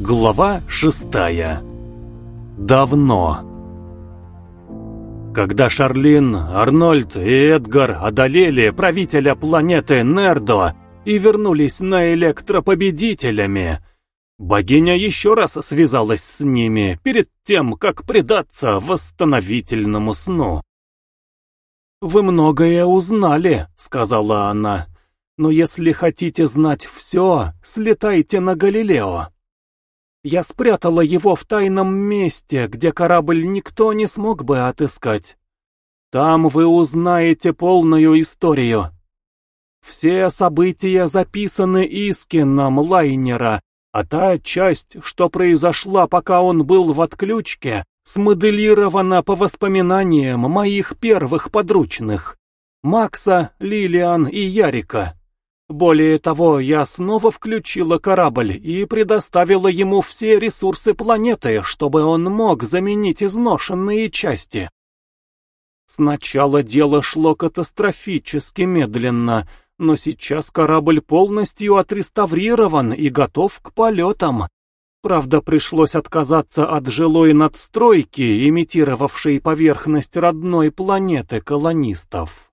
Глава шестая. Давно. Когда Шарлин, Арнольд и Эдгар одолели правителя планеты Нердо и вернулись на электропобедителями, богиня еще раз связалась с ними перед тем, как предаться восстановительному сну. «Вы многое узнали», — сказала она, — «но если хотите знать все, слетайте на Галилео». Я спрятала его в тайном месте, где корабль никто не смог бы отыскать. Там вы узнаете полную историю. Все события записаны Искином лайнера, а та часть, что произошла, пока он был в отключке, смоделирована по воспоминаниям моих первых подручных — Макса, Лилиан и Ярика. Более того, я снова включила корабль и предоставила ему все ресурсы планеты, чтобы он мог заменить изношенные части. Сначала дело шло катастрофически медленно, но сейчас корабль полностью отреставрирован и готов к полетам. Правда, пришлось отказаться от жилой надстройки, имитировавшей поверхность родной планеты колонистов.